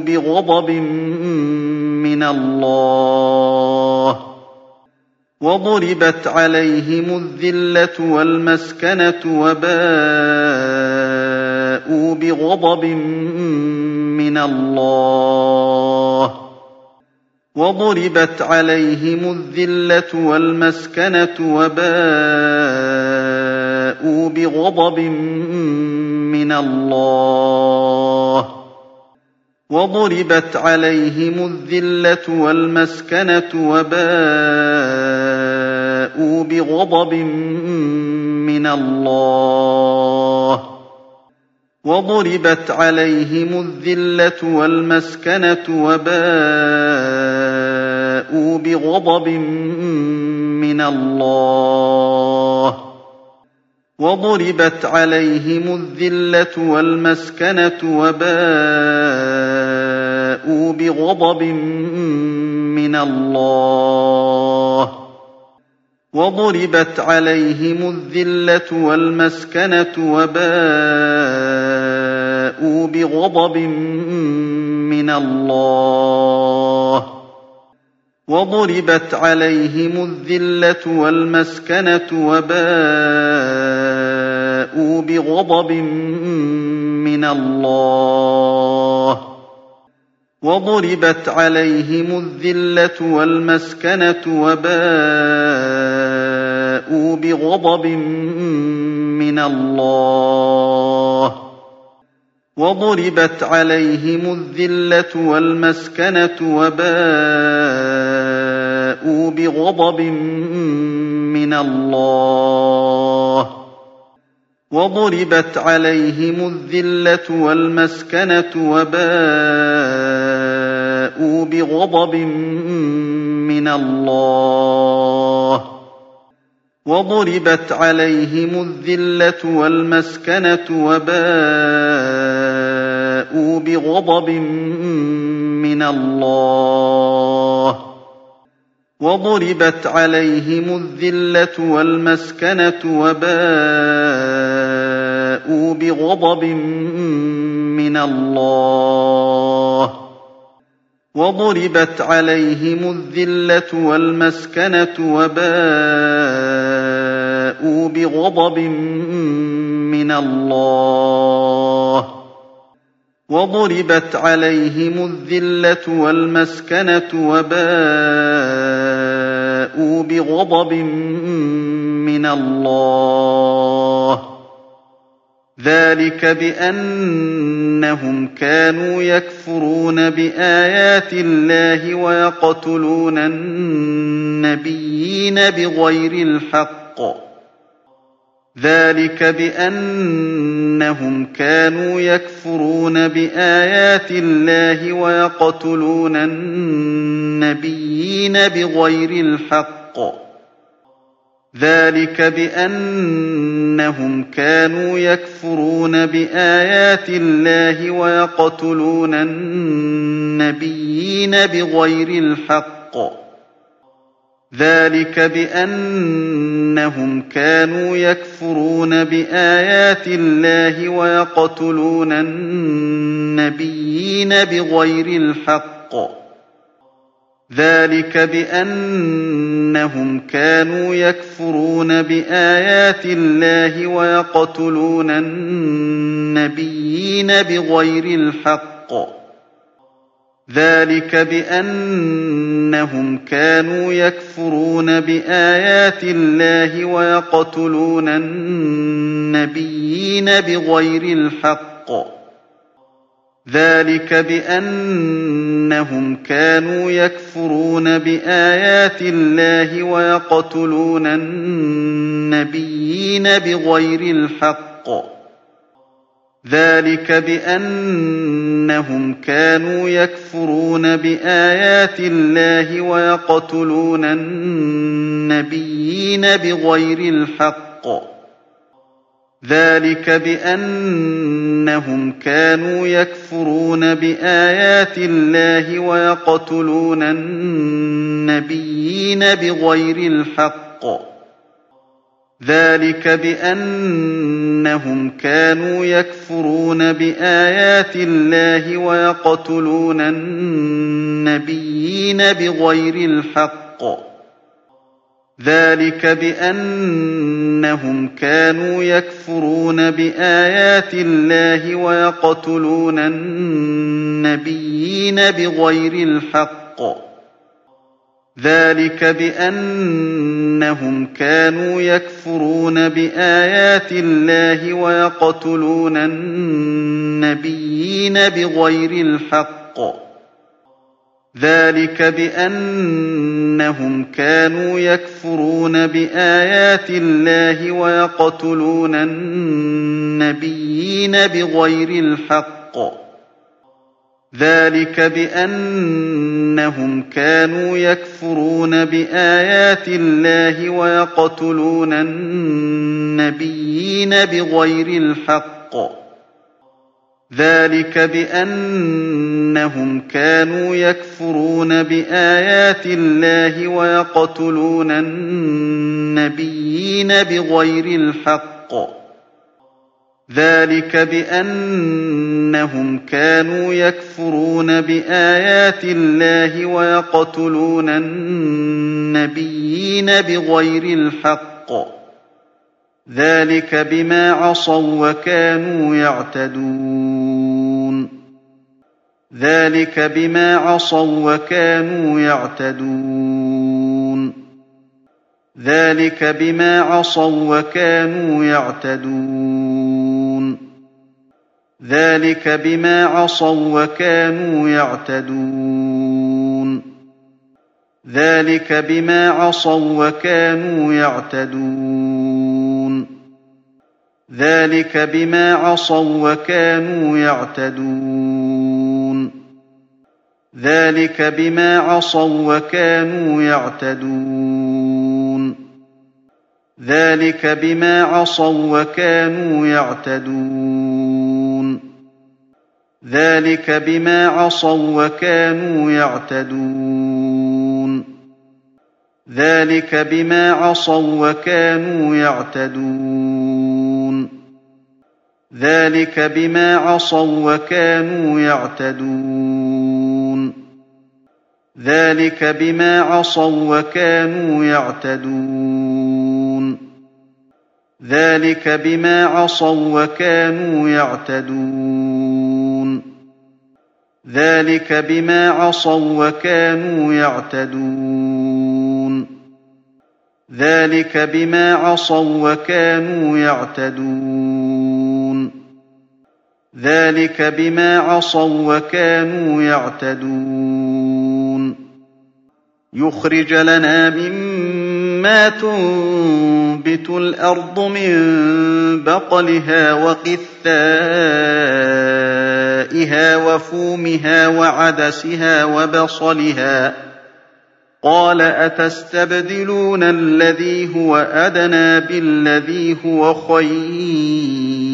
[SPEAKER 1] بِغَضَبٍ مِّنَ اللَّهِ ۗ وَضُرِبَتْ عَلَيْهِمُ الذِّلَّةُ وَالْمَسْكَنَةُ وَبَاءُوا بِغَضَبٍ مِّنَ اللَّهِ ۗ وَضُرِبَتْ عَلَيْهِمُ الذِّلَّةُ وَالْمَسْكَنَةُ وَبَاءُوا بِغَضَبٍ مِّنَ اللَّهِ ۗ وَضُرِبَتْ عَلَيْهِمُ الذِّلَّةُ وَالْمَسْكَنَةُ وَبَاءُوا بِغَضَبٍ مِّنَ اللَّهِ ۗ. وَضُرِبَتْ عَلَيْهِمُ الذِّلَّةُ وَالْمَسْكَنَةُ وَبَاءُوا بِغَضَبٍ مِّنَ اللَّهِ ۗ. وَضُرِبَتْ عَلَيْهِمُ الذِّلَّةُ وَالْمَسْكَنَةُ وَبَاءُوا بِغَضَبٍ مِّنَ اللَّهِ ۗ وَضُرِبَتْ عَلَيْهِمُ الذِّلَّةُ وَالْمَسْكَنَةُ وَبَاءُوا بِغَضَبٍ مِّنَ اللَّهِ ۗ وَضُرِبَتْ عَلَيْهِمُ الذِّلَّةُ وَالْمَسْكَنَةُ وَبَاءُوا بِغَضَبٍ مِّنَ اللَّهِ ۗ وَضُرِبَتْ عَلَيْهِمُ الذِّلَّةُ وَالْمَسْكَنَةُ وَبَاءُوا بِغَضَبٍ مِّنَ اللَّهِ ۗ. وَضُرِبَتْ عَلَيْهِمُ الذِّلَّةُ وَالْمَسْكَنَةُ وَبَاءُوا بغضب من الله. وضربت عليهم الذلة والمسكنة وباءوا بغضب من الله وضربت عليهم الذلة والمسكنة وباءوا بغضب من الله وضربت عليهم الذلة والمسكنة وباءوا بغضب من الله وضربت عليهم الذلة والمسكنة وباءوا بغضب من الله. وضربت عليهم الذلة والمسكنة وباءوا بغضب من الله. ذلك بأنهم كانوا يكفرون بآيات الله ويقتلون النبيين بغير الحق. ذلك بأنهم كانوا يكفرون بآيات الله ويقتلون النبيين بغير الحق. ذلك بأنهم كانوا يكفرون بآيات الله ويقتلون النبيين بغير الحق. ذلك بأنهم كانوا يكفرون بآيات الله ويقتلون النبيين بغير الحق. ذلك بأنهم كانوا يكفرون بآيات الله ويقتلون النبيين بغير الحق. ذلك بأنهم كانوا يكفرون بآيات الله ويقتلون النبيين بغير الحق. ذلك بأنهم كانوا يكفرون بآيات الله ويقتلون النبيين بغير الحق. ذلك بأنهم كانوا يكفرون بآيات الله ويقتلون النبيين بغير الحق. ذلك بأنهم كانوا يكفرون بآيات الله ويقتلون النبيين بغير الحق. ذلك بأنهم كانوا يكفرون بآيات الله ويقتلون النبيين بغير الحق. ذلك بأنهم كانوا يكفرون بآيات الله ويقتلون النبيين بغير الحق. ذلك بأنهم كانوا يكفرون بآيات الله ويقتلون النبيين بغير الحق. ذلك بأنهم كانوا يكفرون بآيات الله ويقتلون النبيين بغير الحق. ذلك بأنهم كانوا يكفرون بآيات الله ويقتلون النبيين بغير الحق. ذلك بأنهم كانوا يكفرون بآيات الله ويقتلون النبيين بغير الحق. ذلك بأنهم كانوا يكفرون بآيات الله ويقتلون النبيين بغير الحق. ذلك بما عصوا وكانوا يعتدون ذلك بما عصوا وكانوا يعتدون ذلك بما عصوا وكانوا يعتدون ذلك بما عصوا وكانوا يعتدون ذلك بما عصوا وكانوا يعتدون ذلك بما عصوا وكانوا يعتدون ذلك بما عصوا وكانوا يعتدون ذلك بما عصوا وكانوا يعتدون ذلك بما عصوا وكانوا يعتدون ذلك بما عصوا وكانوا يعتدون ذلك بما عصوا وكانوا يعتدون ذلك بما عصوا وكانوا يعتدون ذلك بما عصوا وكانوا يعتدون ذلك بما عصوا وكانوا يعتدون ذلك بما عصوا وكانوا يعتدون ذلك بما عصوا وكانوا يعتدون يخرج لنا مما تنبت الأرض من بقلها وقثائها وفومها وعدسها وبصلها قال أتستبدلون الذي هو أدنى بالذي هو خير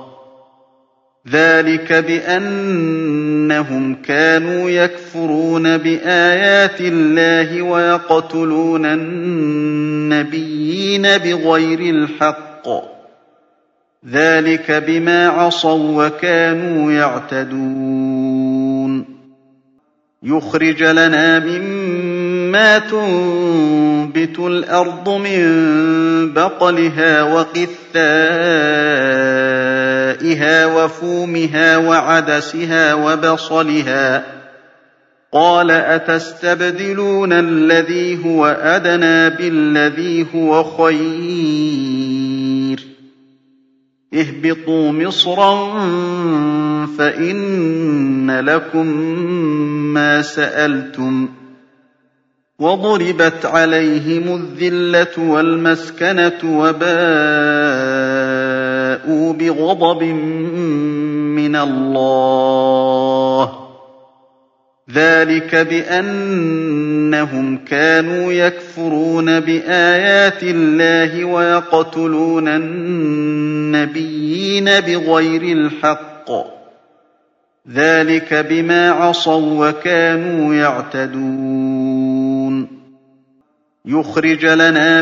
[SPEAKER 1] ذلك بأنهم كانوا يكفرون بآيات الله ويقتلون النبيين بغير الحق ذلك بما عصوا وكانوا يعتدون يخرج لنا مما تنبت الأرض من بقلها وقثائها وفومها وعدسها وبصلها قال أتستبدلون الذي هو أدنى بالذي هو خير اهبطوا مصرا فإن لكم ما سألتم وضربت عليهم الذلة والمسكنة وباءوا بغضب من الله ذلك بأنهم كانوا يكفرون بآيات الله ويقتلون النبيين بغير الحق ذلك بما عصوا وكانوا يعتدون يخرج لنا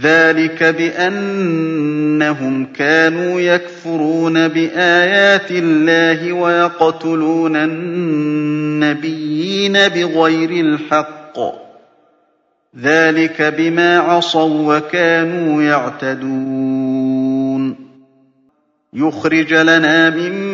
[SPEAKER 1] ذَٰلِكَ بِأَنَّهُمْ كَانُوا يَكْفُرُونَ بِآيَاتِ اللَّهِ وَيَقْتُلُونَ النَّبِيِّينَ بِغَيْرِ الْحَقِّ ۗ ذَٰلِكَ بِمَا عَصَوا وَّكَانُوا يَعْتَدُونَ. يُخْرِجَ لَنَا مِمَّا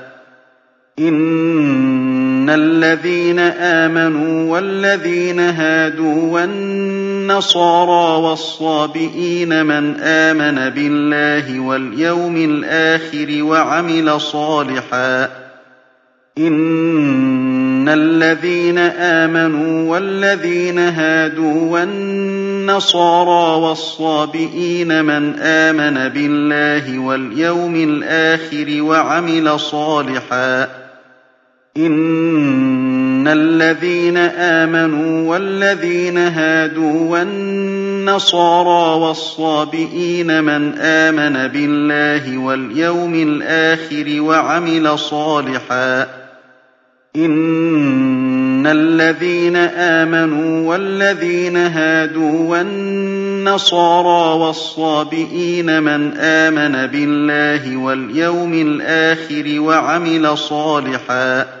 [SPEAKER 1] إِنَّ الَّذِينَ آمَنُوا وَالَّذِينَ هَادُوا وَالنَّصَارَىٰ وَالصَّابِئِينَ مَنْ آمَنَ بِاللَّهِ وَالْيَوْمِ الْآخِرِ وَعَمِلَ صَالِحًا إِنَّ الَّذِينَ آمَنُوا وَالَّذِينَ هَادُوا وَالنَّصَارَىٰ وَالصَّابِئِينَ مَنْ آمَنَ بِاللَّهِ وَالْيَوْمِ الْآخِرِ وَعَمِلَ صَالِحًا إِنَّ الَّذِينَ آمَنُوا وَالَّذِينَ هَادُوا وَالنَّصَارَىٰ وَالصَّابِئِينَ مَنْ آمَنَ بِاللَّهِ وَالْيَوْمِ الْآخِرِ وَعَمِلَ صَالِحًا إِنَّ الَّذِينَ آمَنُوا وَالَّذِينَ هَادُوا وَالنَّصَارَىٰ وَالصَّابِئِينَ مَنْ آمَنَ بِاللَّهِ وَالْيَوْمِ الْآخِرِ وَعَمِلَ صَالِحًا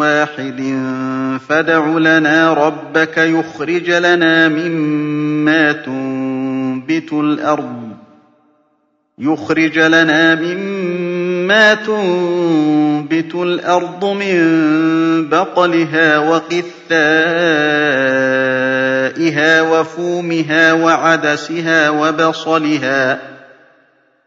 [SPEAKER 1] وَاحِدٍ فَادْعُ لَنَا رَبَّكَ يُخْرِجْ لَنَا مِمَّا تُنبِتُ الْأَرْضُ يُخْرِجَ لَنَا مِمَّا تُنبِتُ الْأَرْضُ مِن بَقْلِهَا وَقِثَّائِهَا وَفُومِهَا وَعَدَسِهَا وَبَصَلِهَا ۖ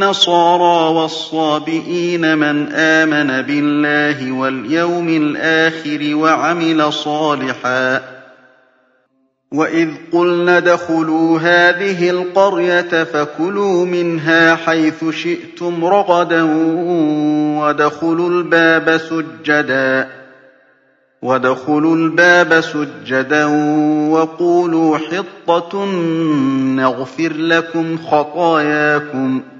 [SPEAKER 1] وَالنَّصَارَىٰ وَالصَّابِئِينَ مَنْ آمَنَ بِاللَّهِ وَالْيَوْمِ الْآخِرِ وَعَمِلَ صَالِحًا. وَإِذْ قُلْنَا ادْخُلُوا هَٰذِهِ الْقَرْيَةَ فَكُلُوا مِنْهَا حَيْثُ شِئْتُمْ رَغَدًا وَادْخُلُوا الْبَابَ سُجَّدًا وَقُولُوا حِطَّةٌ نَّغْفِرْ لَكُمْ خَطَايَاكُمْ ۚ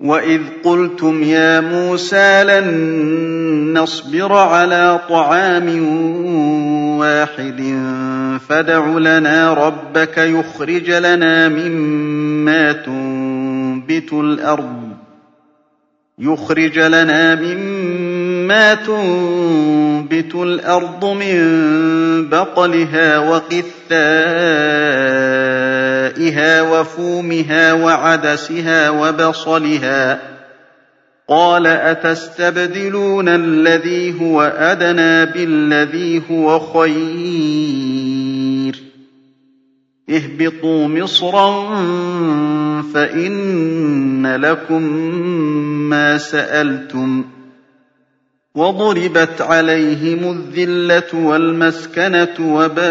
[SPEAKER 1] وَإِذْ قُلْتُمْ يَا مُوسَىٰ لَن نَّصْبِرَ عَلَىٰ طَعَامٍ وَاحِدٍ فَادْعُ لَنَا رَبَّكَ يُخْرِجْ لَنَا مِمَّا تُنبِتُ الْأَرْضُ يُخْرِجَ لَنَا مِمَّا تُنبِتُ الْأَرْضُ مِن بَقْلِهَا وَقِثَّائِهَا وَفُومِهَا وَعَدَسِهَا وَبَصَلِهَا قَالَ أَتَسْتَبْدِلُونَ الَّذِي هُوَ أَدْنَىٰ بِالَّذِي هُوَ خَيْرٌ ۚ اهْبِطُوا مِصْرًا فَإِنَّ لَكُم مَّا سَأَلْتُمْ ۗ وَضُرِبَتْ عَلَيْهِمُ الذِّلَّةُ وَالْمَسْكَنَةُ وَبَاءُوا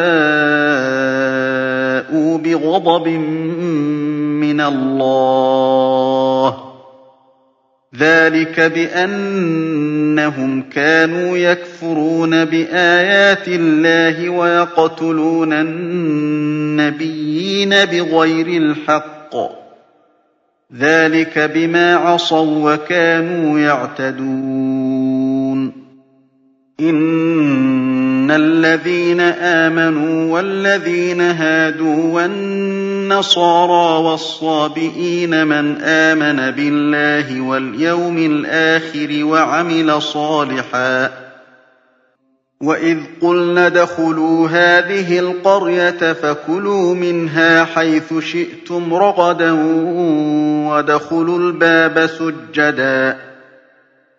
[SPEAKER 1] بِغَضَبٍ مِّنَ اللَّهِ ۗ. ذَٰلِكَ بِأَنَّهُمْ كَانُوا يَكْفُرُونَ بِآيَاتِ اللَّهِ وَيَقْتُلُونَ النَّبِيِّينَ بِغَيْرِ الْحَقِّ ۗ. ذَٰلِكَ بِمَا عَصَوا وَّكَانُوا يَعْتَدُونَ. إِنَّ الَّذِينَ آمَنُوا وَالَّذِينَ هَادُوا وَالنَّصَارَىٰ وَالصَّابِئِينَ مَنْ آمَنَ بِاللَّهِ وَالْيَوْمِ الْآخِرِ وَعَمِلَ صَالِحًا وَإِذْ قُلْنَا ادْخُلُوا هَٰذِهِ الْقَرْيَةَ فَكُلُوا مِنْهَا حَيْثُ شِئْتُمْ رَغَدًا وَادْخُلُوا الْبَابَ سُجَّدًا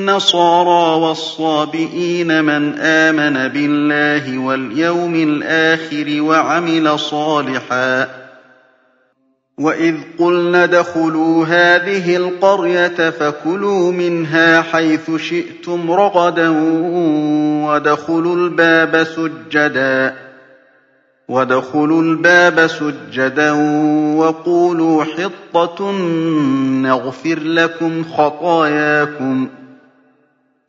[SPEAKER 1] وَالنَّصَارَىٰ وَالصَّابِئِينَ مَنْ آمَنَ بِاللَّهِ وَالْيَوْمِ الْآخِرِ وَعَمِلَ صَالِحًا. وَإِذْ قُلْنَا ادْخُلُوا هَٰذِهِ الْقَرْيَةَ فَكُلُوا مِنْهَا حَيْثُ شِئْتُمْ رَغَدًا وَادْخُلُوا الْبَابَ سُجَّدًا وَادْخُلُوا الْبَابَ سُجَّدًا وَقُولُوا حِطَّةٌ نَّغْفِرْ لَكُمْ خَطَايَاكُمْ ۚ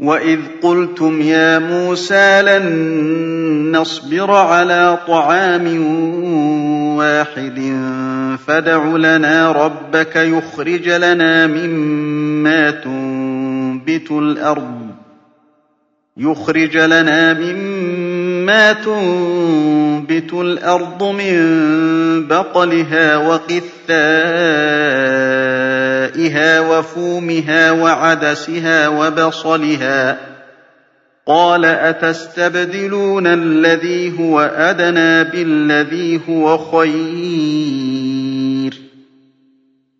[SPEAKER 1] وَإِذْ قُلْتُمْ يَا مُوسَىٰ لَن نَّصْبِرَ عَلَىٰ طَعَامٍ وَاحِدٍ فَادْعُ لَنَا رَبَّكَ يُخْرِجْ لَنَا مِمَّا تُنبِتُ الْأَرْضُ يُخْرِجَ لَنَا تُنبِتُ الْأَرْضُ مِن بَقْلِهَا وَقِثَّائِهَا وَفُومِهَا وَعَدَسِهَا وَبَصَلِهَا ۖ قَالَ أَتَسْتَبْدِلُونَ الَّذِي هُوَ أَدْنَىٰ بِالَّذِي هُوَ خَيْرٌ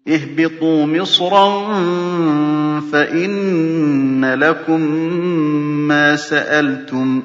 [SPEAKER 1] اهْبِطُوا مِصْرًا فَإِنَّ لَكُم مَّا سَأَلْتُمْ ۗ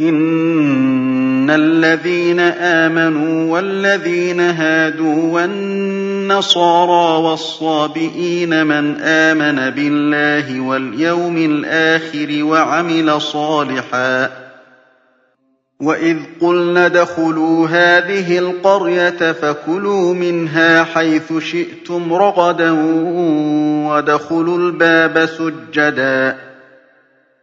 [SPEAKER 1] إِنَّ الَّذِينَ آمَنُوا وَالَّذِينَ هَادُوا وَالنَّصَارَىٰ وَالصَّابِئِينَ مَنْ آمَنَ بِاللَّهِ وَالْيَوْمِ الْآخِرِ وَعَمِلَ صَالِحًا وَإِذْ قُلْنَا ادْخُلُوا هَٰذِهِ الْقَرْيَةَ فَكُلُوا مِنْهَا حَيْثُ شِئْتُمْ رَغَدًا وَادْخُلُوا الْبَابَ سُجَّدًا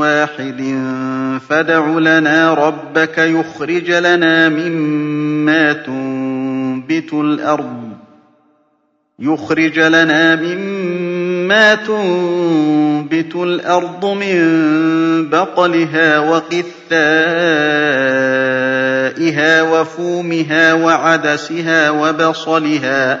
[SPEAKER 1] وَاحِدٍ فَادْعُ لَنَا رَبَّكَ يُخْرِجْ لَنَا مِمَّا تُنبِتُ الْأَرْضُ يخرج لنا مما تنبت الأرض من بقلها وقثائها وفومها وعدسها وبصلها.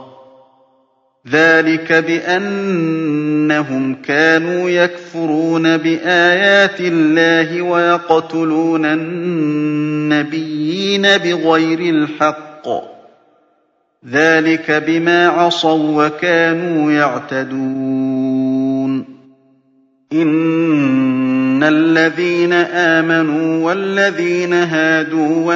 [SPEAKER 1] ذلك بأنهم كانوا يكفرون بآيات الله ويقتلون النبيين بغير الحق ذلك بما عصوا وكانوا يعتدون إن الذين آمنوا والذين هادوا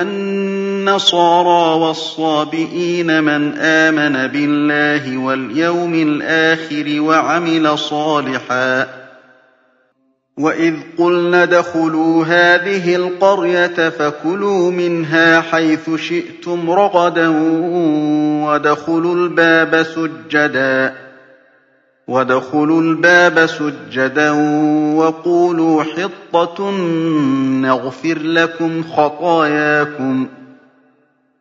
[SPEAKER 1] والنصارى والصابئين من آمن بالله واليوم الآخر وعمل صالحا. وإذ قلنا ادخلوا هذه القرية فكلوا منها حيث شئتم رغدا وادخلوا الباب سجدا وادخلوا الباب سجدا وقولوا حطة نغفر لكم خطاياكم.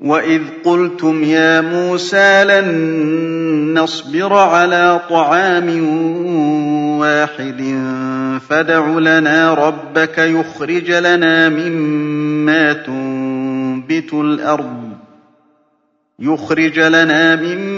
[SPEAKER 1] وَإِذْ قُلْتُمْ يَا مُوسَىٰ لَن نَّصْبِرَ عَلَىٰ طَعَامٍ وَاحِدٍ فَادْعُ لَنَا رَبَّكَ يُخْرِجْ لَنَا مِمَّا تُنبِتُ الْأَرْضُ يخرج لنا مما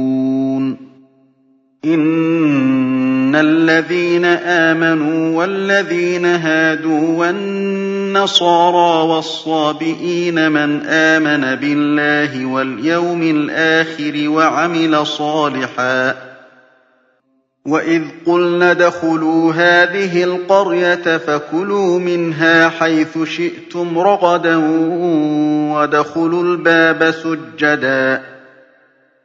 [SPEAKER 1] إن الذين آمنوا والذين هادوا والنصارى والصابئين من آمن بالله واليوم الآخر وعمل صالحا وإذ قلنا ادخلوا هذه القرية فكلوا منها حيث شئتم رغدا وادخلوا الباب سجدا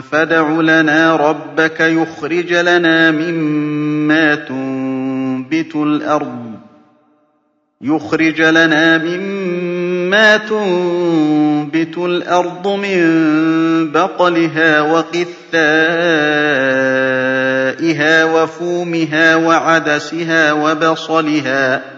[SPEAKER 1] فادع لنا ربك يخرج لنا مما تنبت الأرض. يخرج لنا مما تنبت الأرض من بقلها وقثائها وفومها وعدسها وبصلها.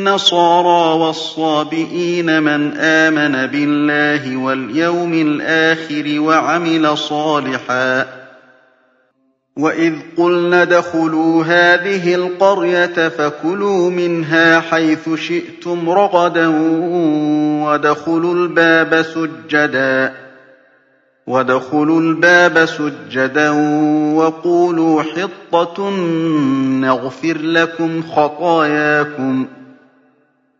[SPEAKER 1] والنصارى والصابئين من آمن بالله واليوم الآخر وعمل صالحا. وإذ قلنا ادخلوا هذه القرية فكلوا منها حيث شئتم رغدا وادخلوا الباب سجدا وادخلوا الباب سجدا وقولوا حطة نغفر لكم خطاياكم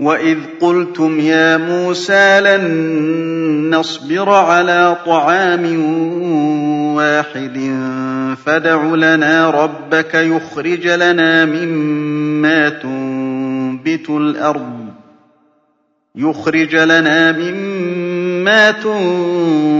[SPEAKER 1] وَإِذْ قُلْتُمْ يَا مُوسَىٰ لَن نَّصْبِرَ عَلَىٰ طَعَامٍ وَاحِدٍ فَادْعُ لَنَا رَبَّكَ يُخْرِجْ لَنَا مِمَّا تُنبِتُ الْأَرْضُ يُخْرِجَ لَنَا مِمَّا تُنبِتُ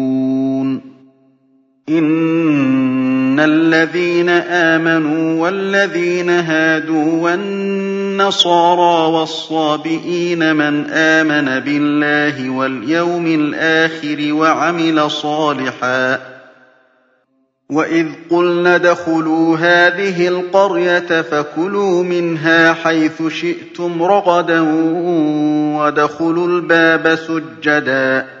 [SPEAKER 1] إِنَّ الَّذِينَ آمَنُوا وَالَّذِينَ هَادُوا وَالنَّصَارَىٰ وَالصَّابِئِينَ مَنْ آمَنَ بِاللَّهِ وَالْيَوْمِ الْآخِرِ وَعَمِلَ صَالِحًا وَإِذْ قُلْنَا ادْخُلُوا هَٰذِهِ الْقَرْيَةَ فَكُلُوا مِنْهَا حَيْثُ شِئْتُمْ رَغَدًا وَادْخُلُوا الْبَابَ سُجَّدًا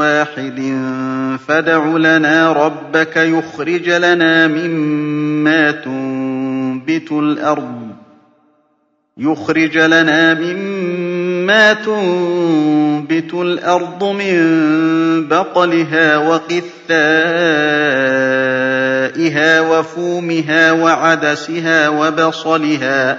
[SPEAKER 1] وَاحِدٍ فَادْعُ لَنَا رَبَّكَ يُخْرِجْ لَنَا مِمَّا تُنبِتُ الْأَرْضُ يُخْرِجَ لَنَا مِمَّا تُنبِتُ الْأَرْضُ مِن بَقْلِهَا وَقِثَّائِهَا وَفُومِهَا وَعَدَسِهَا وَبَصَلِهَا ۖ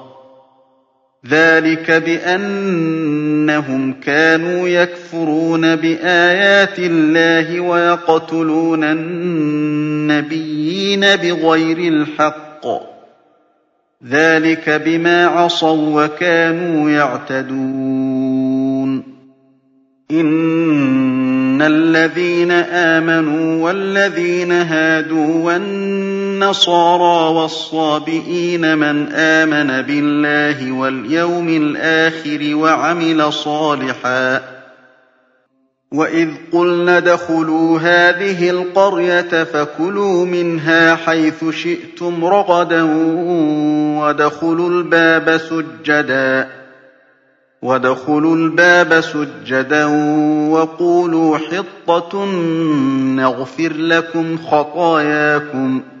[SPEAKER 1] ذَٰلِكَ بِأَنَّهُمْ كَانُوا يَكْفُرُونَ بِآيَاتِ اللَّهِ وَيَقْتُلُونَ النَّبِيِّينَ بِغَيْرِ الْحَقِّ ۗ ذَٰلِكَ بِمَا عَصَوا وَّكَانُوا يَعْتَدُونَ إِنَّ الَّذِينَ آمَنُوا وَالَّذِينَ هَادُوا وَالنَّصَارَىٰ وَالصَّابِئِينَ مَنْ آمَنَ بِاللَّهِ وَالْيَوْمِ الْآخِرِ وَعَمِلَ صَالِحًا. وَإِذْ قُلْنَا ادْخُلُوا هَٰذِهِ الْقَرْيَةَ فَكُلُوا مِنْهَا حَيْثُ شِئْتُمْ رَغَدًا وَادْخُلُوا الْبَابَ سُجَّدًا وَادْخُلُوا الْبَابَ سُجَّدًا وَقُولُوا حِطَّةٌ نَّغْفِرْ لَكُمْ خَطَايَاكُمْ ۚ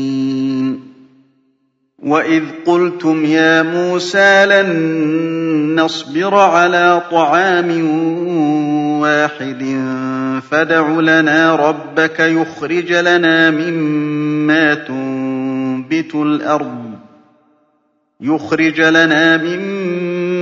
[SPEAKER 1] وَإِذْ قُلْتُمْ يَا مُوسَىٰ لَن نَّصْبِرَ عَلَىٰ طَعَامٍ وَاحِدٍ فَادْعُ لَنَا رَبَّكَ يُخْرِجْ لَنَا مِمَّا تُنبِتُ الْأَرْضُ يُخْرِجَ لَنَا مِمَّا